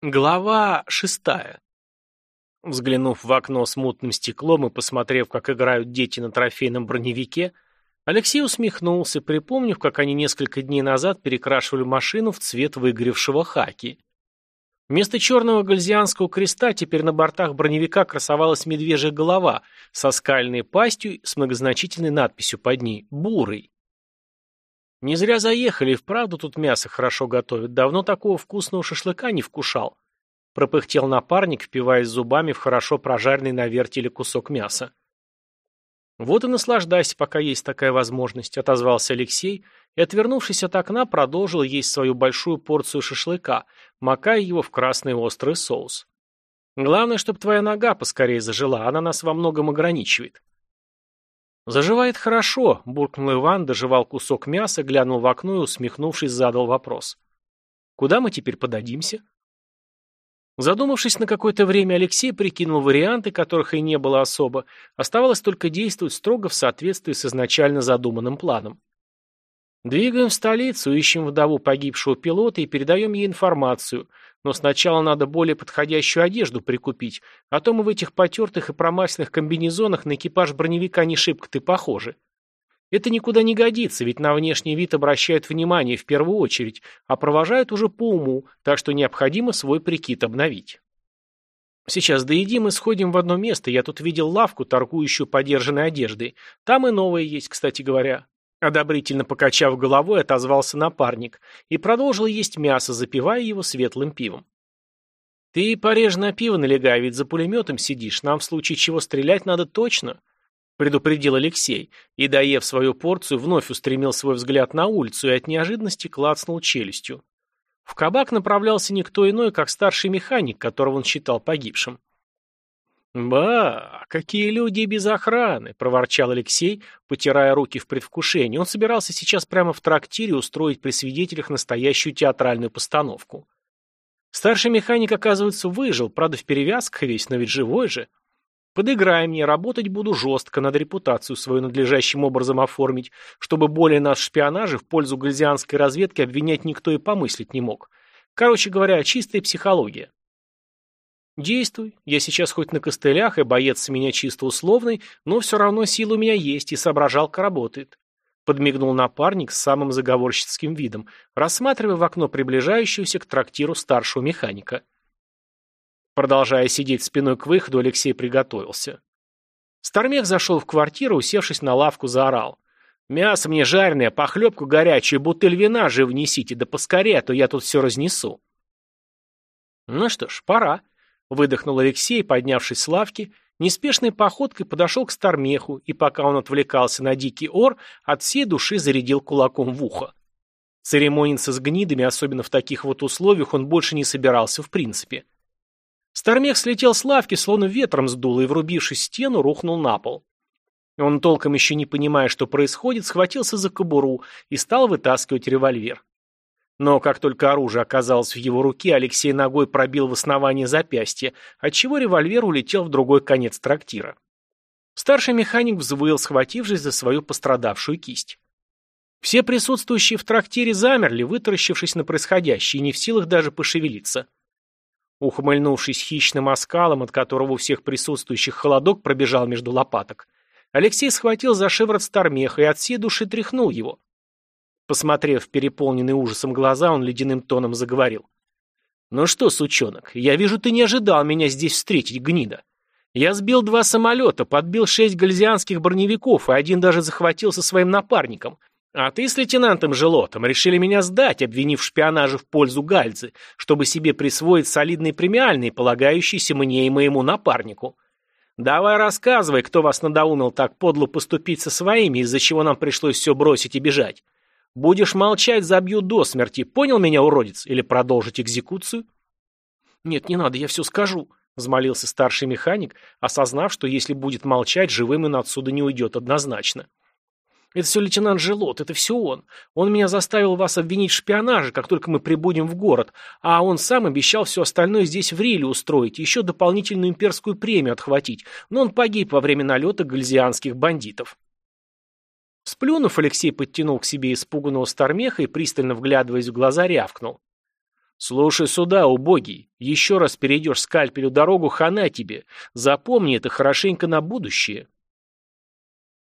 Глава шестая. Взглянув в окно с мутным стеклом и посмотрев, как играют дети на трофейном броневике, Алексей усмехнулся, припомнив, как они несколько дней назад перекрашивали машину в цвет выгоревшего хаки. Вместо черного гальзианского креста теперь на бортах броневика красовалась медвежья голова со скальной пастью с многозначительной надписью под ней «Бурый». Не зря заехали, и вправду тут мясо хорошо готовят. Давно такого вкусного шашлыка не вкушал. Пропыхтел напарник, впиваясь зубами в хорошо прожаренный на вертеле кусок мяса. «Вот и наслаждайся, пока есть такая возможность», — отозвался Алексей и, отвернувшись от окна, продолжил есть свою большую порцию шашлыка, макая его в красный острый соус. «Главное, чтобы твоя нога поскорее зажила, она нас во многом ограничивает». «Заживает хорошо», — буркнул Иван, доживал кусок мяса, глянул в окно и, усмехнувшись, задал вопрос. «Куда мы теперь подадимся?» Задумавшись на какое-то время, Алексей прикинул варианты, которых и не было особо, оставалось только действовать строго в соответствии с изначально задуманным планом. Двигаем в столицу, ищем вдову погибшего пилота и передаем ей информацию, но сначала надо более подходящую одежду прикупить, а то мы в этих потертых и промасленных комбинезонах на экипаж броневика не шибко-то похожи. Это никуда не годится, ведь на внешний вид обращают внимание в первую очередь, а провожают уже по уму, так что необходимо свой прикид обновить. Сейчас доедим и сходим в одно место. Я тут видел лавку, торгующую подержанной одеждой. Там и новое есть, кстати говоря. Одобрительно покачав головой, отозвался напарник и продолжил есть мясо, запивая его светлым пивом. «Ты порежь на пиво налегай, ведь за пулеметом сидишь, нам в случае чего стрелять надо точно», предупредил Алексей, и, доев свою порцию, вновь устремил свой взгляд на улицу и от неожиданности клацнул челюстью. В кабак направлялся никто иной, как старший механик, которого он считал погибшим. «Ба, какие люди без охраны!» – проворчал Алексей, потирая руки в предвкушении. Он собирался сейчас прямо в трактире устроить при свидетелях настоящую театральную постановку. Старший механик, оказывается, выжил, правда, в перевязках весь, но ведь живой же. Подыграй мне, работать буду жестко, надо репутацию свою надлежащим образом оформить, чтобы более нас в шпионаже в пользу гальзианской разведки обвинять никто и помыслить не мог. Короче говоря, чистая психология. Действуй. Я сейчас хоть на костылях, и боец с меня чисто условный, но все равно сила у меня есть, и соображалка работает. Подмигнул напарник с самым заговорщицким видом, рассматривая в окно приближающегося к трактиру старшего механика. Продолжая сидеть спиной к выходу, Алексей приготовился. Стармех зашел в квартиру, усевшись на лавку, заорал. «Мясо мне жареное, похлебку горячую, бутыль вина же внесите, да поскорее, а то я тут все разнесу». Ну что ж, пора. Выдохнул Алексей, поднявшись с лавки, неспешной походкой подошел к Стармеху и, пока он отвлекался на дикий ор, от всей души зарядил кулаком в ухо. Церемониться с гнидами, особенно в таких вот условиях, он больше не собирался в принципе. Стармех слетел с лавки, словно ветром сдуло, и, врубившись в стену, рухнул на пол. Он, толком еще не понимая, что происходит, схватился за кобуру и стал вытаскивать револьвер. Но как только оружие оказалось в его руке, Алексей ногой пробил в основание запястья, отчего револьвер улетел в другой конец трактира. Старший механик взвыл, схватившись за свою пострадавшую кисть. Все присутствующие в трактире замерли, вытаращившись на происходящее, и не в силах даже пошевелиться. Ухмыльнувшись хищным оскалом, от которого у всех присутствующих холодок пробежал между лопаток, Алексей схватил за шиворот Стармеха и от всей души тряхнул его. Посмотрев в переполненные ужасом глаза, он ледяным тоном заговорил. «Ну что, сучонок, я вижу, ты не ожидал меня здесь встретить, гнида. Я сбил два самолета, подбил шесть гальзианских броневиков, и один даже захватил со своим напарником. А ты с лейтенантом Желотом решили меня сдать, обвинив шпионаже в пользу Гальзы, чтобы себе присвоить солидные премиальные, полагающиеся мне и моему напарнику. Давай рассказывай, кто вас надоумил так подло поступить со своими, из-за чего нам пришлось все бросить и бежать. Будешь молчать, забью до смерти. Понял меня, уродец? Или продолжить экзекуцию? Нет, не надо, я все скажу, взмолился старший механик, осознав, что если будет молчать, живым он отсюда не уйдет однозначно. Это все лейтенант Желот, это все он. Он меня заставил вас обвинить в шпионаже, как только мы прибудем в город, а он сам обещал все остальное здесь в Риле устроить, еще дополнительную имперскую премию отхватить, но он погиб во время налета гальзианских бандитов. Сплюнув, Алексей подтянул к себе испуганного стармеха и, пристально вглядываясь в глаза, рявкнул. «Слушай сюда, убогий, еще раз перейдешь скальпелю дорогу, хана тебе. Запомни это хорошенько на будущее».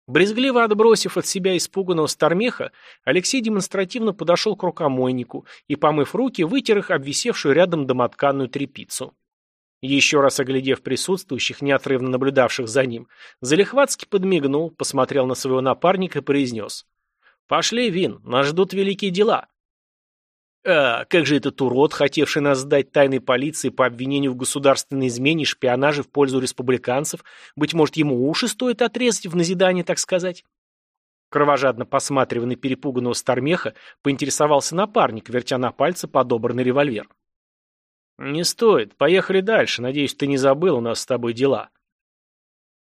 Брезгливо отбросив от себя испуганного стармеха, Алексей демонстративно подошел к рукомойнику и, помыв руки, вытер их обвисевшую рядом домотканную тряпицу. Еще раз оглядев присутствующих, неотрывно наблюдавших за ним, Залихватский подмигнул, посмотрел на своего напарника и произнес. «Пошли, Вин, нас ждут великие дела». А, как же этот урод, хотевший нас сдать тайной полиции по обвинению в государственной измене и шпионаже в пользу республиканцев, быть может, ему уши стоит отрезать в назидание, так сказать? Кровожадно посматривая на перепуганного Стармеха, поинтересовался напарник, вертя на пальце подобранный револьвер. «Не стоит. Поехали дальше. Надеюсь, ты не забыл, у нас с тобой дела».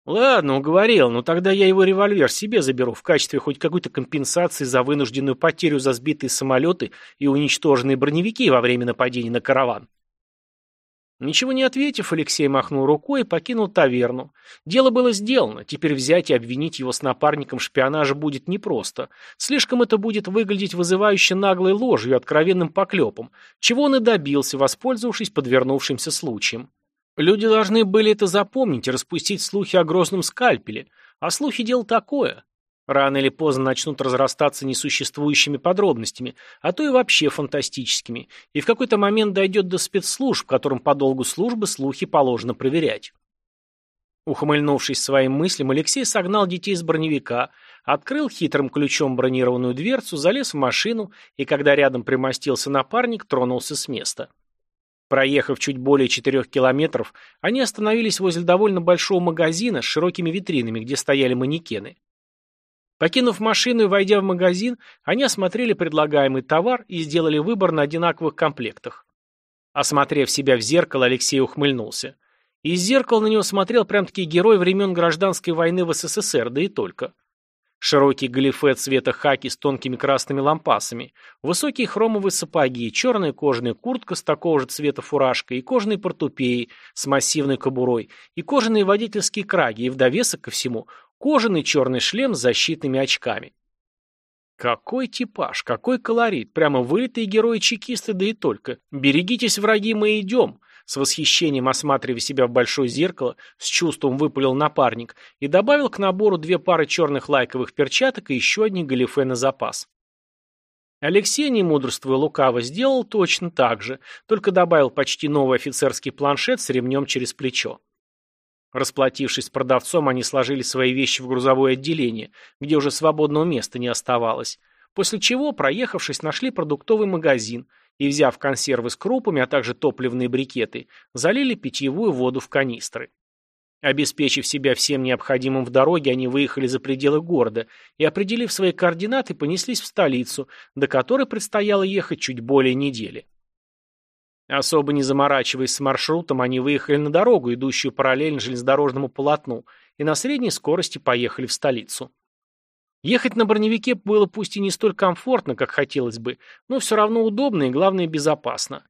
«Ладно, уговорил, но тогда я его револьвер себе заберу в качестве хоть какой-то компенсации за вынужденную потерю за сбитые самолеты и уничтоженные броневики во время нападения на караван». Ничего не ответив, Алексей махнул рукой и покинул таверну. Дело было сделано, теперь взять и обвинить его с напарником шпионажа будет непросто. Слишком это будет выглядеть вызывающе наглой ложью, откровенным поклепом, чего он и добился, воспользовавшись подвернувшимся случаем. Люди должны были это запомнить и распустить слухи о грозном скальпеле. А слухи – дело такое. Рано или поздно начнут разрастаться несуществующими подробностями, а то и вообще фантастическими, и в какой-то момент дойдет до спецслужб, которым по долгу службы слухи положено проверять. Ухмыльнувшись своим мыслям, Алексей согнал детей с броневика, открыл хитрым ключом бронированную дверцу, залез в машину и, когда рядом примостился напарник, тронулся с места. Проехав чуть более четырех километров, они остановились возле довольно большого магазина с широкими витринами, где стояли манекены. Покинув машину и войдя в магазин, они осмотрели предлагаемый товар и сделали выбор на одинаковых комплектах. Осмотрев себя в зеркало, Алексей ухмыльнулся. Из зеркала на него смотрел прям-таки герой времен гражданской войны в СССР, да и только. Широкий галифе цвета хаки с тонкими красными лампасами, высокие хромовые сапоги, черная кожаная куртка с такого же цвета фуражкой и кожаные портупеи с массивной кобурой, и кожаные водительские краги, и в довесок ко всему кожаный черный шлем с защитными очками. Какой типаж, какой колорит, прямо вылитые герои-чекисты, да и только. Берегитесь, враги, мы идем. С восхищением осматривая себя в большое зеркало, с чувством выпалил напарник и добавил к набору две пары черных лайковых перчаток и еще одни галифе на запас. Алексей, не мудрствуя лукаво, сделал точно так же, только добавил почти новый офицерский планшет с ремнем через плечо. Расплатившись с продавцом, они сложили свои вещи в грузовое отделение, где уже свободного места не оставалось, после чего, проехавшись, нашли продуктовый магазин – и, взяв консервы с крупами, а также топливные брикеты, залили питьевую воду в канистры. Обеспечив себя всем необходимым в дороге, они выехали за пределы города и, определив свои координаты, понеслись в столицу, до которой предстояло ехать чуть более недели. Особо не заморачиваясь с маршрутом, они выехали на дорогу, идущую параллельно железнодорожному полотну, и на средней скорости поехали в столицу. Ехать на броневике было пусть и не столь комфортно, как хотелось бы, но все равно удобно и, главное, безопасно.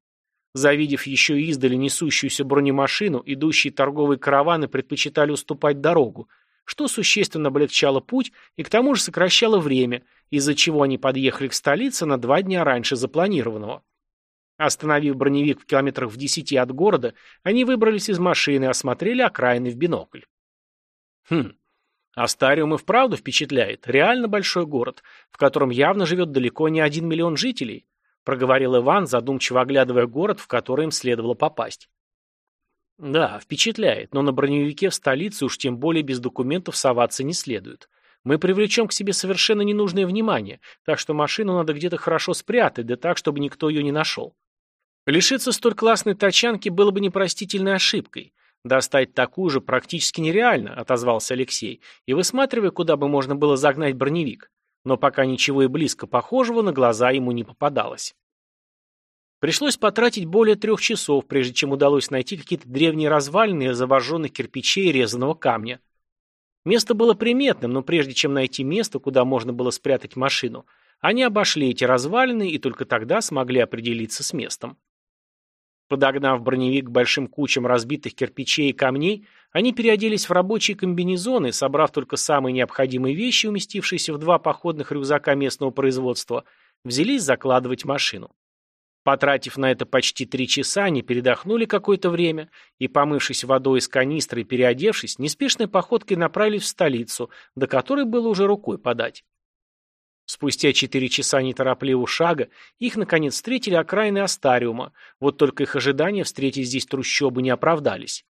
Завидев еще издали несущуюся бронемашину, идущие торговые караваны предпочитали уступать дорогу, что существенно облегчало путь и к тому же сокращало время, из-за чего они подъехали к столице на два дня раньше запланированного. Остановив броневик в километрах в десяти от города, они выбрались из машины и осмотрели окраины в бинокль. Хм, Астариум и вправду впечатляет. Реально большой город, в котором явно живет далеко не один миллион жителей, проговорил Иван, задумчиво оглядывая город, в который им следовало попасть. Да, впечатляет, но на броневике в столице уж тем более без документов соваться не следует. Мы привлечем к себе совершенно ненужное внимание, так что машину надо где-то хорошо спрятать, да так, чтобы никто ее не нашел. Лишиться столь классной тачанки было бы непростительной ошибкой. «Достать такую же практически нереально», — отозвался Алексей, и высматривая, куда бы можно было загнать броневик. Но пока ничего и близко похожего на глаза ему не попадалось. Пришлось потратить более трех часов, прежде чем удалось найти какие-то древние развалины из обожженных кирпичей и резаного камня. Место было приметным, но прежде чем найти место, куда можно было спрятать машину, они обошли эти развалины и только тогда смогли определиться с местом. Подогнав броневик к большим кучам разбитых кирпичей и камней, они переоделись в рабочие комбинезоны, собрав только самые необходимые вещи, уместившиеся в два походных рюкзака местного производства, взялись закладывать машину. Потратив на это почти три часа, они передохнули какое-то время и, помывшись водой из канистры и переодевшись, неспешной походкой направились в столицу, до которой было уже рукой подать. Спустя четыре часа неторопливого шага их, наконец, встретили окраины Астариума, вот только их ожидания встретить здесь трущобы не оправдались.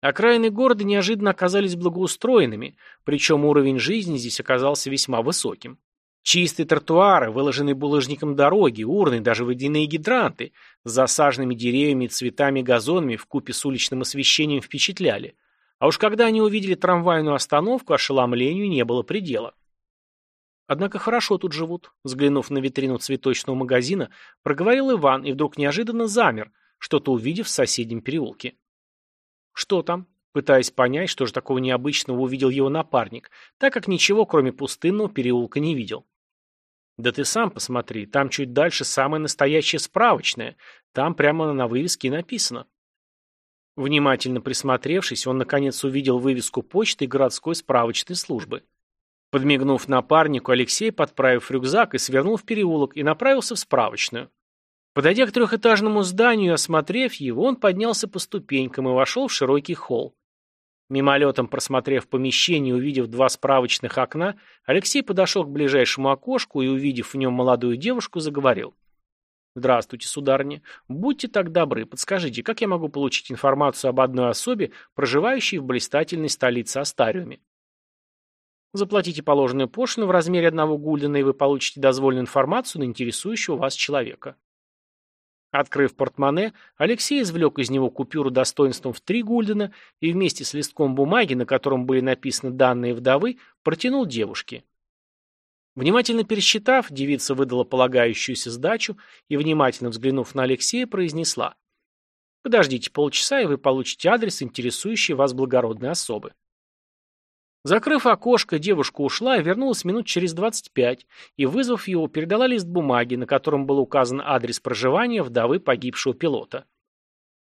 Окраины города неожиданно оказались благоустроенными, причем уровень жизни здесь оказался весьма высоким. Чистые тротуары, выложенные булыжником дороги, урны, даже водяные гидранты с засаженными деревьями, цветами, газонами в купе с уличным освещением впечатляли. А уж когда они увидели трамвайную остановку, ошеломлению не было предела. Однако хорошо тут живут, взглянув на витрину цветочного магазина, проговорил Иван и вдруг неожиданно замер, что-то увидев в соседнем переулке. Что там? Пытаясь понять, что же такого необычного увидел его напарник, так как ничего, кроме пустынного переулка, не видел. Да ты сам посмотри, там чуть дальше самое настоящее справочное. Там прямо на вывеске написано. Внимательно присмотревшись, он наконец увидел вывеску почты и городской справочной службы. Подмигнув напарнику, Алексей, подправив рюкзак, и свернул в переулок и направился в справочную. Подойдя к трехэтажному зданию и осмотрев его, он поднялся по ступенькам и вошел в широкий холл. Мимолетом просмотрев помещение и увидев два справочных окна, Алексей подошел к ближайшему окошку и, увидев в нем молодую девушку, заговорил. «Здравствуйте, сударыня. Будьте так добры, подскажите, как я могу получить информацию об одной особе, проживающей в блистательной столице Астариуме?» Заплатите положенную пошлину в размере одного гульдена, и вы получите дозволенную информацию на интересующего вас человека. Открыв портмоне, Алексей извлек из него купюру достоинством в три гульдена и вместе с листком бумаги, на котором были написаны данные вдовы, протянул девушке. Внимательно пересчитав, девица выдала полагающуюся сдачу и, внимательно взглянув на Алексея, произнесла «Подождите полчаса, и вы получите адрес, интересующий вас благородной особы». Закрыв окошко, девушка ушла и вернулась минут через 25 и, вызвав его, передала лист бумаги, на котором был указан адрес проживания вдовы погибшего пилота.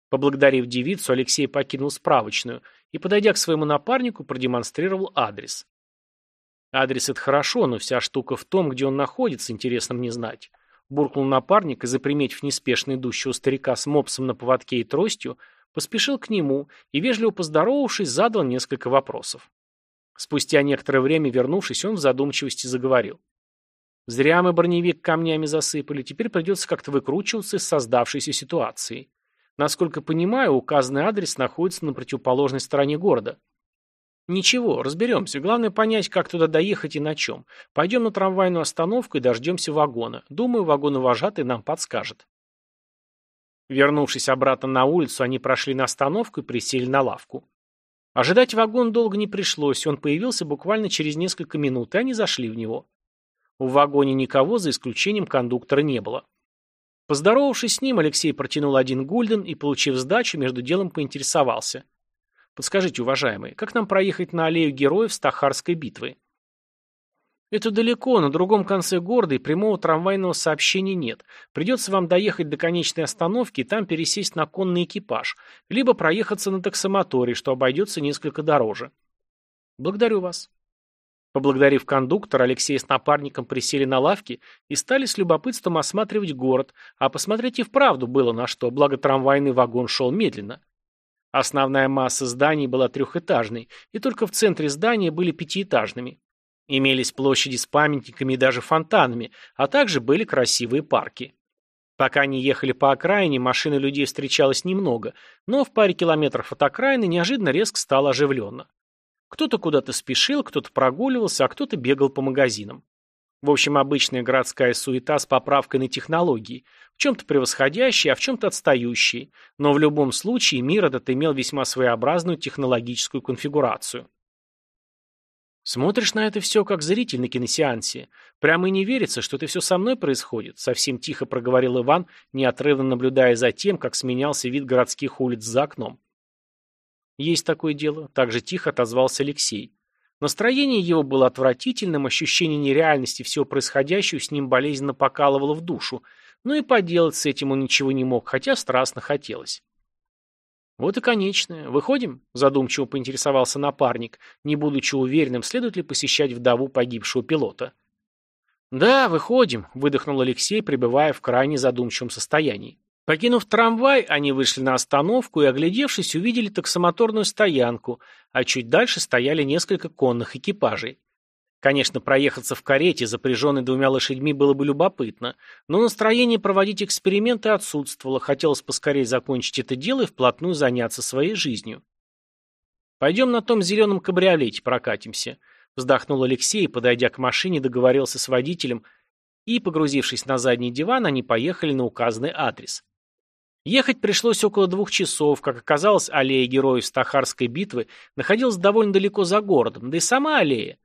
Поблагодарив девицу, Алексей покинул справочную и, подойдя к своему напарнику, продемонстрировал адрес. Адрес — это хорошо, но вся штука в том, где он находится, интересно мне знать. Буркнул напарник и, заприметив неспешно идущего старика с мопсом на поводке и тростью, поспешил к нему и, вежливо поздоровавшись, задал несколько вопросов. Спустя некоторое время, вернувшись, он в задумчивости заговорил. «Зря мы броневик камнями засыпали, теперь придется как-то выкручиваться из создавшейся ситуации. Насколько понимаю, указанный адрес находится на противоположной стороне города». «Ничего, разберемся. Главное понять, как туда доехать и на чем. Пойдем на трамвайную остановку и дождемся вагона. Думаю, вагоновожатый нам подскажет». Вернувшись обратно на улицу, они прошли на остановку и присели на лавку. Ожидать вагон долго не пришлось, он появился буквально через несколько минут, и они зашли в него. В вагоне никого, за исключением кондуктора, не было. Поздоровавшись с ним, Алексей протянул один гульден и, получив сдачу, между делом поинтересовался. «Подскажите, уважаемые, как нам проехать на аллею героев Стахарской битвы?» Это далеко, на другом конце города и прямого трамвайного сообщения нет. Придется вам доехать до конечной остановки и там пересесть на конный экипаж, либо проехаться на таксомоторе, что обойдется несколько дороже. Благодарю вас. Поблагодарив кондуктора, Алексей с напарником присели на лавке и стали с любопытством осматривать город, а посмотреть и вправду было на что, благо трамвайный вагон шел медленно. Основная масса зданий была трехэтажной, и только в центре здания были пятиэтажными. Имелись площади с памятниками и даже фонтанами, а также были красивые парки. Пока они ехали по окраине, машин и людей встречалось немного, но в паре километров от окраины неожиданно резко стало оживленно. Кто-то куда-то спешил, кто-то прогуливался, а кто-то бегал по магазинам. В общем, обычная городская суета с поправкой на технологии, в чем-то превосходящие, а в чем-то отстающие, но в любом случае мир этот имел весьма своеобразную технологическую конфигурацию. Смотришь на это все, как зритель на киносеансе. Прямо и не верится, что это все со мной происходит, совсем тихо проговорил Иван, неотрывно наблюдая за тем, как сменялся вид городских улиц за окном. Есть такое дело, также тихо отозвался Алексей. Настроение его было отвратительным, ощущение нереальности всего происходящего с ним болезненно покалывало в душу, но и поделать с этим он ничего не мог, хотя страстно хотелось. «Вот и конечное. Выходим?» – задумчиво поинтересовался напарник, не будучи уверенным, следует ли посещать вдову погибшего пилота. «Да, выходим», — выдохнул Алексей, пребывая в крайне задумчивом состоянии. Покинув трамвай, они вышли на остановку и, оглядевшись, увидели таксомоторную стоянку, а чуть дальше стояли несколько конных экипажей. Конечно, проехаться в карете, запряженной двумя лошадьми, было бы любопытно, но настроение проводить эксперименты отсутствовало, хотелось поскорее закончить это дело и вплотную заняться своей жизнью. «Пойдем на том зеленом кабриолете прокатимся», — вздохнул Алексей, подойдя к машине, договорился с водителем, и, погрузившись на задний диван, они поехали на указанный адрес. Ехать пришлось около двух часов, как оказалось, аллея героев Стахарской битвы находилась довольно далеко за городом, да и сама аллея.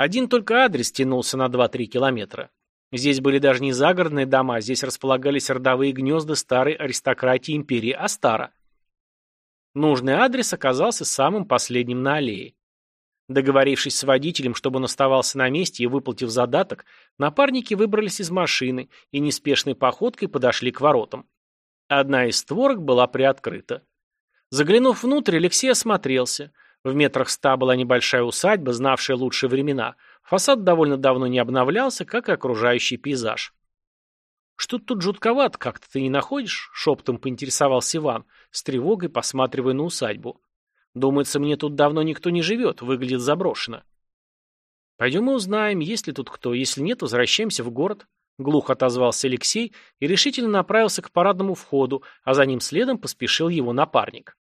Один только адрес тянулся на 2-3 километра. Здесь были даже не загородные дома, здесь располагались родовые гнезда старой аристократии империи Астара. Нужный адрес оказался самым последним на аллее. Договорившись с водителем, чтобы он оставался на месте и выплатив задаток, напарники выбрались из машины и неспешной походкой подошли к воротам. Одна из створок была приоткрыта. Заглянув внутрь, Алексей осмотрелся. В метрах ста была небольшая усадьба, знавшая лучшие времена. Фасад довольно давно не обновлялся, как и окружающий пейзаж. «Что тут жутковато как-то ты не находишь?» — шепотом поинтересовался Иван, с тревогой посматривая на усадьбу. «Думается, мне тут давно никто не живет, выглядит заброшено». «Пойдем и узнаем, есть ли тут кто. Если нет, возвращаемся в город», Глухо отозвался Алексей и решительно направился к парадному входу, а за ним следом поспешил его напарник.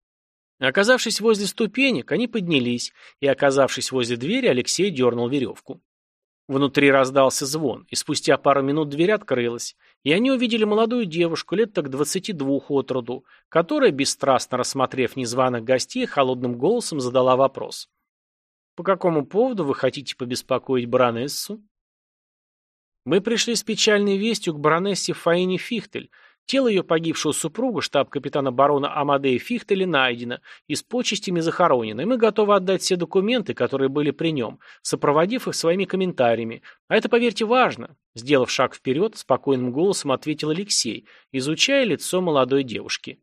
Оказавшись возле ступенек, они поднялись, и, оказавшись возле двери, Алексей дернул веревку. Внутри раздался звон, и спустя пару минут дверь открылась, и они увидели молодую девушку лет так двадцати двух от роду, которая, бесстрастно рассмотрев незваных гостей, холодным голосом задала вопрос. «По какому поводу вы хотите побеспокоить баронессу?» Мы пришли с печальной вестью к баронессе Фаине Фихтель. Тело ее погибшего супруга, штаб-капитана барона Амадея Фихтеля, найдено и с почестями захоронено, и мы готовы отдать все документы, которые были при нем, сопроводив их своими комментариями. А это, поверьте, важно. Сделав шаг вперед, спокойным голосом ответил Алексей, изучая лицо молодой девушки.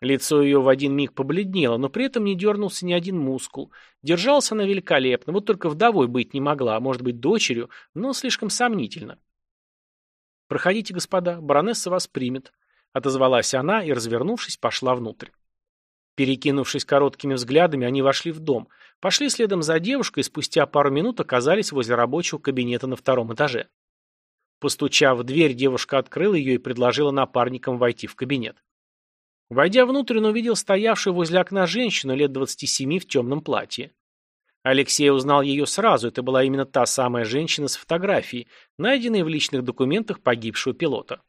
Лицо ее в один миг побледнело, но при этом не дернулся ни один мускул. Держалась она великолепно, вот только вдовой быть не могла, а может быть дочерью, но слишком сомнительно. «Проходите, господа, баронесса вас примет», — отозвалась она и, развернувшись, пошла внутрь. Перекинувшись короткими взглядами, они вошли в дом, пошли следом за девушкой и спустя пару минут оказались возле рабочего кабинета на втором этаже. Постучав в дверь, девушка открыла ее и предложила напарникам войти в кабинет. Войдя внутрь, он увидел стоявшую возле окна женщину лет 27 в темном платье. Алексей узнал ее сразу, это была именно та самая женщина с фотографией, найденной в личных документах погибшего пилота.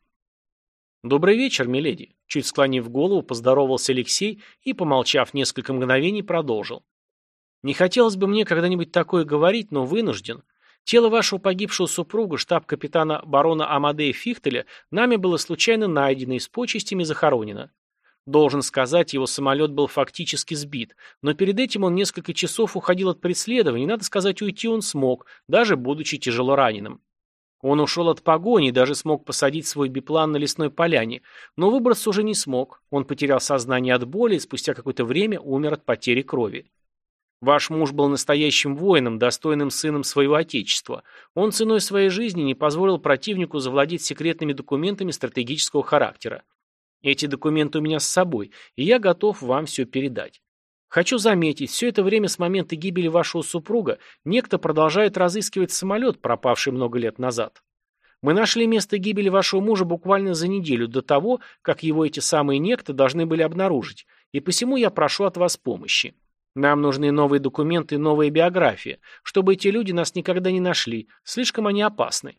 «Добрый вечер, миледи», — чуть склонив голову, поздоровался Алексей и, помолчав несколько мгновений, продолжил. «Не хотелось бы мне когда-нибудь такое говорить, но вынужден. Тело вашего погибшего супруга, штаб-капитана барона Амадея Фихтеля, нами было случайно найдено и с почестями захоронено. Должен сказать, его самолет был фактически сбит, но перед этим он несколько часов уходил от преследования, и, надо сказать, уйти он смог, даже будучи тяжело раненым. Он ушел от погони и даже смог посадить свой биплан на лесной поляне, но выбраться уже не смог. Он потерял сознание от боли и спустя какое-то время умер от потери крови. Ваш муж был настоящим воином, достойным сыном своего отечества. Он ценой своей жизни не позволил противнику завладеть секретными документами стратегического характера. Эти документы у меня с собой, и я готов вам все передать. Хочу заметить, все это время с момента гибели вашего супруга некто продолжает разыскивать самолет, пропавший много лет назад. Мы нашли место гибели вашего мужа буквально за неделю до того, как его эти самые некто должны были обнаружить, и посему я прошу от вас помощи. Нам нужны новые документы и новая биография, чтобы эти люди нас никогда не нашли, слишком они опасны.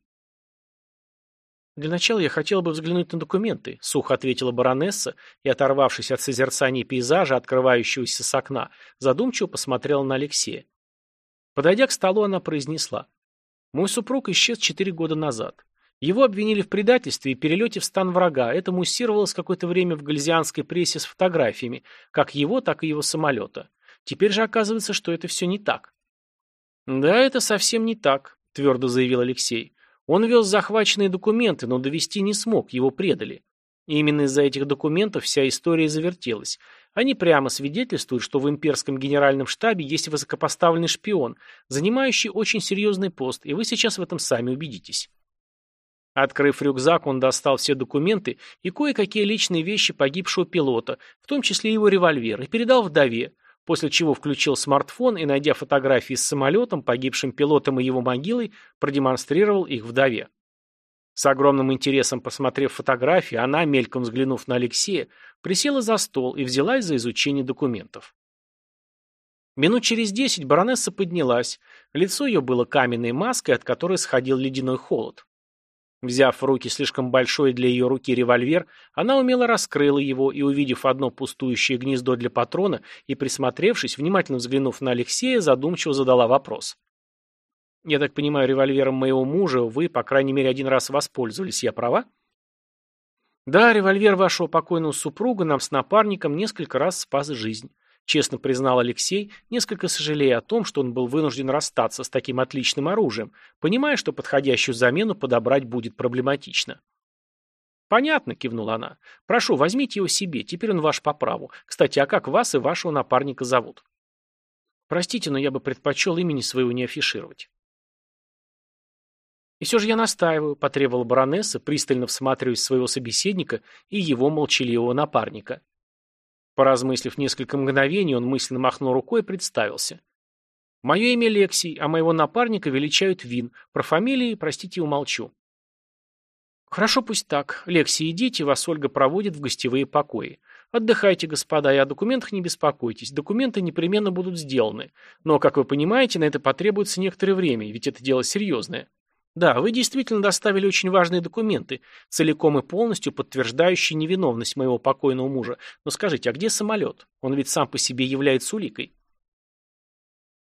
«Для начала я хотела бы взглянуть на документы», — сухо ответила баронесса и, оторвавшись от созерцания пейзажа, открывающегося с окна, задумчиво посмотрела на Алексея. Подойдя к столу, она произнесла. «Мой супруг исчез четыре года назад. Его обвинили в предательстве и перелете в стан врага. Это муссировалось какое-то время в гальзианской прессе с фотографиями, как его, так и его самолета. Теперь же оказывается, что это все не так». «Да, это совсем не так», — твердо заявил Алексей. Он вез захваченные документы, но довести не смог, его предали. И именно из-за этих документов вся история завертелась. Они прямо свидетельствуют, что в имперском генеральном штабе есть высокопоставленный шпион, занимающий очень серьезный пост, и вы сейчас в этом сами убедитесь. Открыв рюкзак, он достал все документы и кое-какие личные вещи погибшего пилота, в том числе его револьвер, и передал вдове, после чего включил смартфон и, найдя фотографии с самолетом, погибшим пилотом и его могилой, продемонстрировал их вдове. С огромным интересом посмотрев фотографии, она, мельком взглянув на Алексея, присела за стол и взялась за изучение документов. Минут через десять баронесса поднялась, лицо ее было каменной маской, от которой сходил ледяной холод. Взяв в руки слишком большой для ее руки револьвер, она умело раскрыла его и, увидев одно пустующее гнездо для патрона и присмотревшись, внимательно взглянув на Алексея, задумчиво задала вопрос. Я так понимаю, револьвером моего мужа вы, по крайней мере, один раз воспользовались. Я права? Да, револьвер вашего покойного супруга нам с напарником несколько раз спас жизнь. Честно признал Алексей, несколько сожалея о том, что он был вынужден расстаться с таким отличным оружием, понимая, что подходящую замену подобрать будет проблематично. «Понятно», — кивнула она. «Прошу, возьмите его себе, теперь он ваш по праву. Кстати, а как вас и вашего напарника зовут?» «Простите, но я бы предпочел имени своего не афишировать». «И все же я настаиваю», — потребовала баронесса, пристально всматриваясь в своего собеседника и его молчаливого напарника. Поразмыслив несколько мгновений, он мысленно махнул рукой и представился. «Мое имя Лексий, а моего напарника величают Вин. Про фамилии, простите, умолчу». «Хорошо, пусть так. Лексий, идите, вас Ольга проводит в гостевые покои. Отдыхайте, господа, и о документах не беспокойтесь. Документы непременно будут сделаны. Но, как вы понимаете, на это потребуется некоторое время, ведь это дело серьезное». Да, вы действительно доставили очень важные документы, целиком и полностью подтверждающие невиновность моего покойного мужа. Но скажите, а где самолет? Он ведь сам по себе является уликой.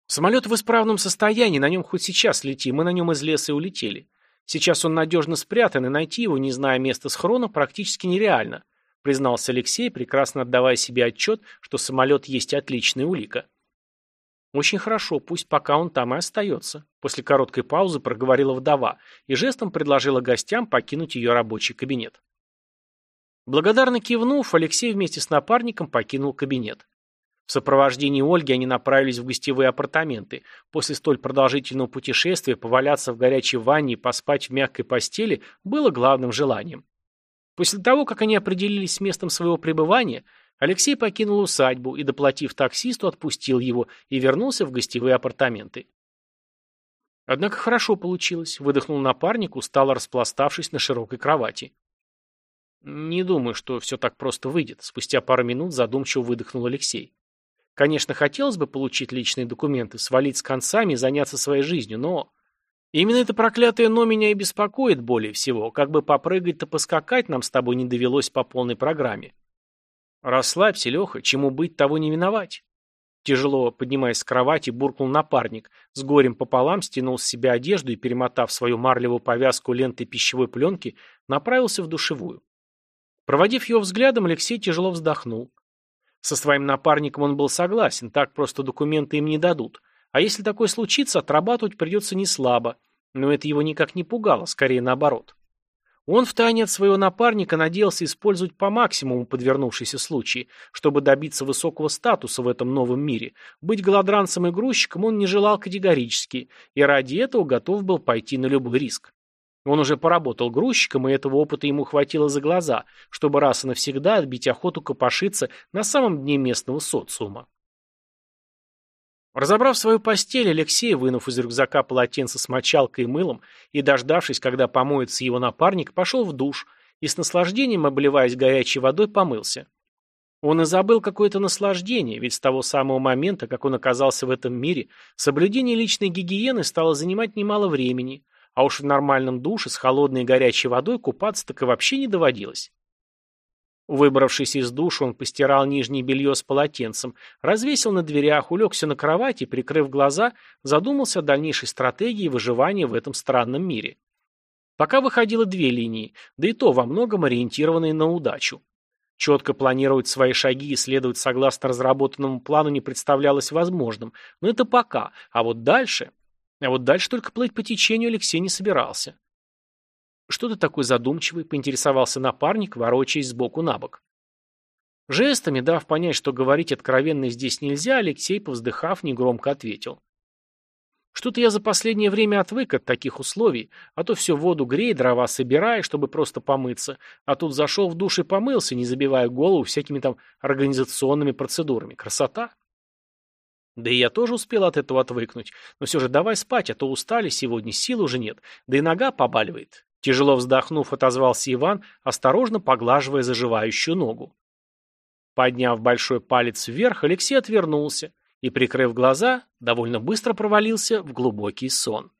Самолет в исправном состоянии, на нем хоть сейчас летим, мы на нем из леса и улетели. Сейчас он надежно спрятан, и найти его, не зная места схрона, практически нереально, признался Алексей, прекрасно отдавая себе отчет, что самолет есть отличная улика. «Очень хорошо, пусть пока он там и остается», – после короткой паузы проговорила вдова и жестом предложила гостям покинуть ее рабочий кабинет. Благодарно кивнув, Алексей вместе с напарником покинул кабинет. В сопровождении Ольги они направились в гостевые апартаменты. После столь продолжительного путешествия поваляться в горячей ванне и поспать в мягкой постели было главным желанием. После того, как они определились с местом своего пребывания, Алексей покинул усадьбу и, доплатив таксисту, отпустил его и вернулся в гостевые апартаменты. Однако хорошо получилось, выдохнул напарник, устало распластавшись на широкой кровати. Не думаю, что все так просто выйдет, спустя пару минут задумчиво выдохнул Алексей. Конечно, хотелось бы получить личные документы, свалить с концами и заняться своей жизнью, но... Именно это проклятое «но» меня и беспокоит более всего. Как бы попрыгать-то поскакать нам с тобой не довелось по полной программе. «Расслабься, Леха, чему быть, того не виновать». Тяжело поднимаясь с кровати, буркнул напарник, с горем пополам стянул с себя одежду и, перемотав свою марлевую повязку лентой пищевой пленки, направился в душевую. Проводив его взглядом, Алексей тяжело вздохнул. Со своим напарником он был согласен, так просто документы им не дадут. А если такое случится, отрабатывать придется не слабо. Но это его никак не пугало, скорее наоборот. Он втайне от своего напарника надеялся использовать по максимуму подвернувшийся случай, чтобы добиться высокого статуса в этом новом мире. Быть голодранцем и грузчиком он не желал категорически, и ради этого готов был пойти на любой риск. Он уже поработал грузчиком, и этого опыта ему хватило за глаза, чтобы раз и навсегда отбить охоту копошиться на самом дне местного социума. Разобрав свою постель, Алексей, вынув из рюкзака полотенце с мочалкой и мылом и, дождавшись, когда помоется его напарник, пошел в душ и с наслаждением, обливаясь горячей водой, помылся. Он и забыл какое-то наслаждение, ведь с того самого момента, как он оказался в этом мире, соблюдение личной гигиены стало занимать немало времени, а уж в нормальном душе с холодной и горячей водой купаться так и вообще не доводилось. Выбравшись из душа, он постирал нижнее белье с полотенцем, развесил на дверях, улегся на кровати, прикрыв глаза, задумался о дальнейшей стратегии выживания в этом странном мире. Пока выходило две линии, да и то во многом ориентированные на удачу. Четко планировать свои шаги и следовать согласно разработанному плану не представлялось возможным, но это пока, а вот дальше... А вот дальше только плыть по течению Алексей не собирался. «Что ты такой задумчивый?» – поинтересовался напарник, ворочаясь сбоку на бок. Жестами, дав понять, что говорить откровенно здесь нельзя, Алексей, повздыхав, негромко ответил. Что-то я за последнее время отвык от таких условий, а то все воду грей, дрова собирай, чтобы просто помыться, а тут зашел в душ и помылся, не забивая голову всякими там организационными процедурами. Красота! Да и я тоже успел от этого отвыкнуть, но все же давай спать, а то устали сегодня, сил уже нет, да и нога побаливает. Тяжело вздохнув, отозвался Иван, осторожно поглаживая заживающую ногу. Подняв большой палец вверх, Алексей отвернулся и, прикрыв глаза, довольно быстро провалился в глубокий сон.